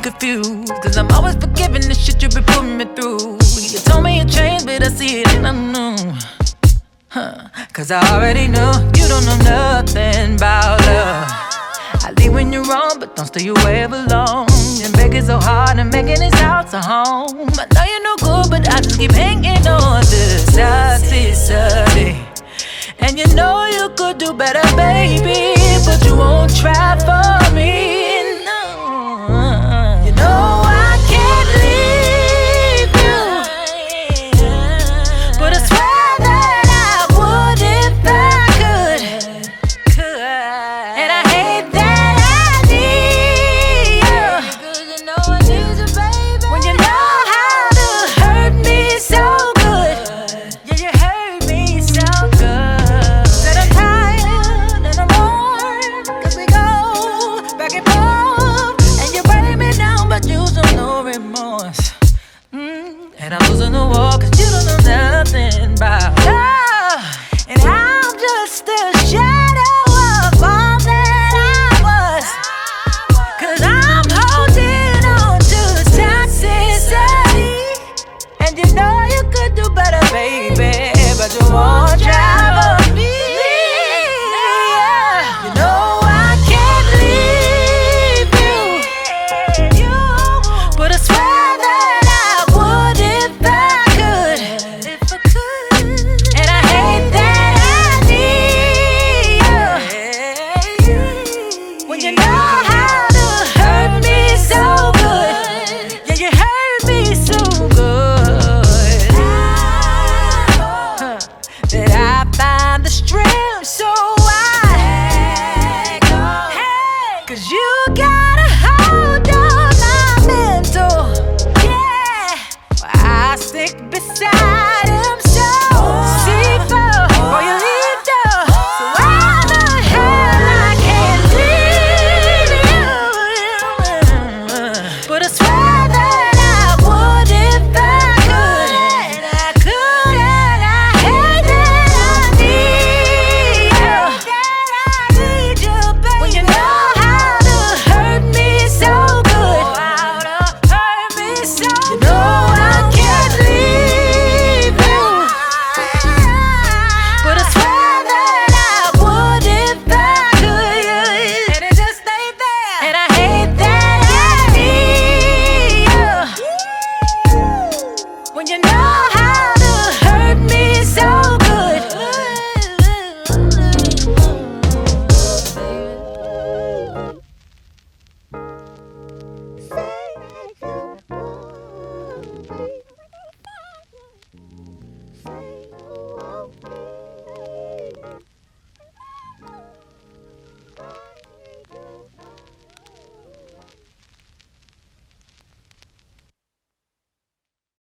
confused. Cause I'm always forgiving the shit you've been putting me through. You told me you changed, but I see it and I knew. Huh. Cause I already knew you don't know nothing about love. I leave when you're wrong, but don't stay away alone. And begging so hard and making this house a home. I know you're no good, but I just keep hanging on this toxicity. And you know you could do better, baby. baby, but you want. the.